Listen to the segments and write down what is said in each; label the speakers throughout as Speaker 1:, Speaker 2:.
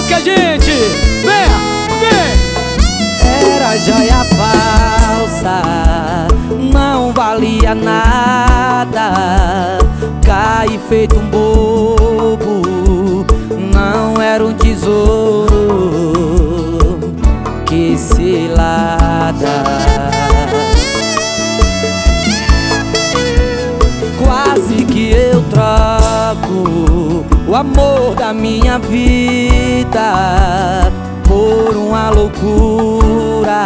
Speaker 1: música, gente! Venha, vem! Era joia falsa, não valia nada. Cai feito um bobo, não era um tesouro que cilada. Quase que eu troco o amor da minha vida por uma loucura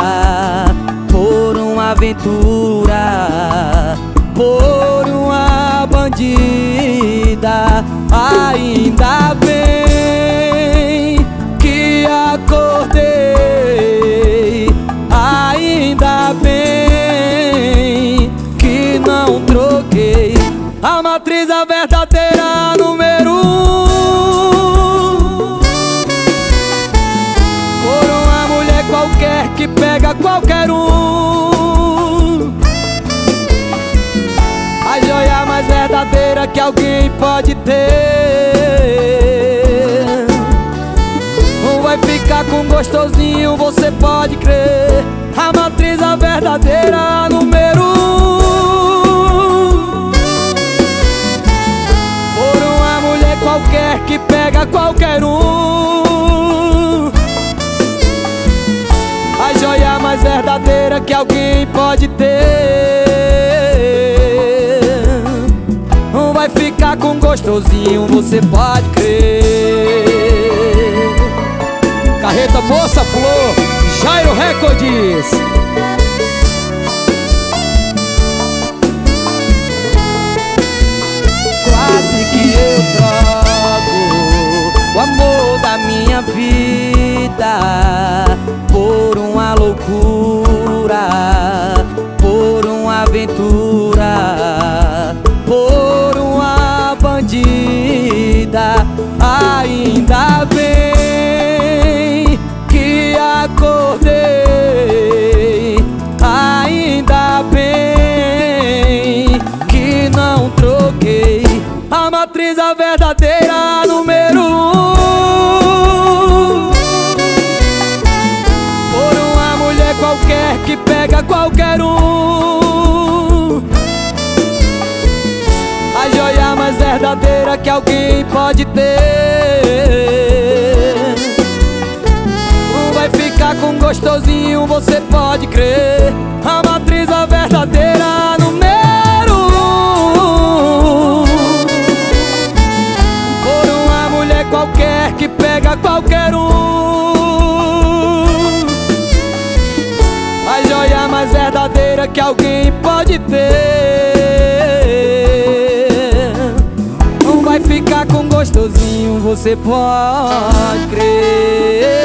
Speaker 1: Por uma aventura Por uma bandida. Ainda bem que acordei. Ainda bem que não troquei. A matriz a qualquer um A joia mais verdadeira que alguém pode ter. Não vai ficar com gostosinho, você pode crer. A matriz a verdadeira número um. Por uma mulher qualquer que pega qualquer um que alguém pode ter. Vai ficar com gostosinho, você pode crer. Carreta Moça Flor, Jairo Records aventura, por uma bandida. Ainda bem que acordei, ainda bem que não troquei a matriz a verdadeira número um. Por uma mulher qualquer que pega qualquer um mais verdadeira que alguém pode ter. Vai ficar com gostosinho, você pode crer. A matriz a verdadeira número um. Por uma mulher qualquer que pega qualquer um. A joia mais verdadeira que alguém pode você pode crer